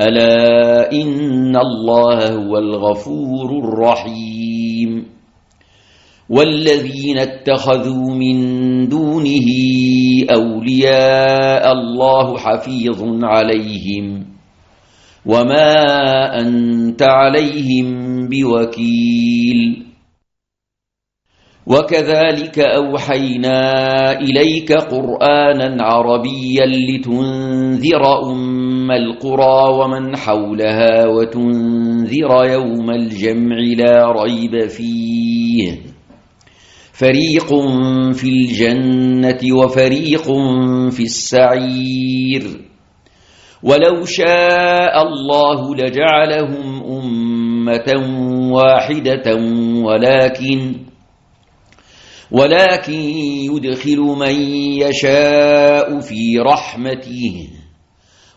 ألا إن الله هو الغفور الرحيم. والذين اتخذوا من دونه أولياء الله حفيظ عليهم. وما أنت عليهم بوكيل. وكذلك أوحينا إليك قرآنا عربيا لتنذر أم القرى ومن حولها وتنذر يوم الجمع لا ريب فيه. فريق في الجنة وفريق في السعير. ولو شاء الله لجعلهم أمة واحدة ولكن ولكن يدخل من يشاء في رحمته.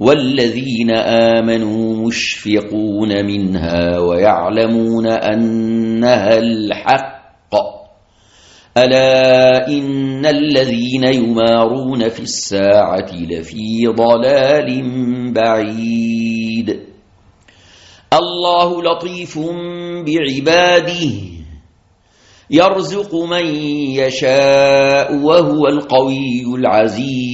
والذين آمنوا مشفقون منها ويعلمون أنها الحق ألا إن الذين يمارون في الساعة لفي ضلال بعيد الله لطيف بعباده يرزق من يشاء وهو القوي العزيز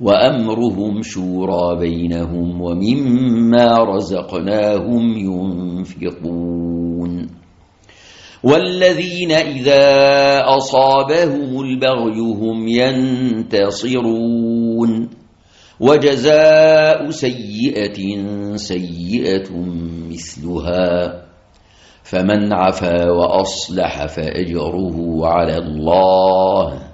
وأمرهم شورى بينهم ومما رزقناهم ينفقون. والذين إذا أصابهم البغي هم ينتصرون. وجزاء سيئة سيئة مثلها. فمن عفا وأصلح فأجره على الله.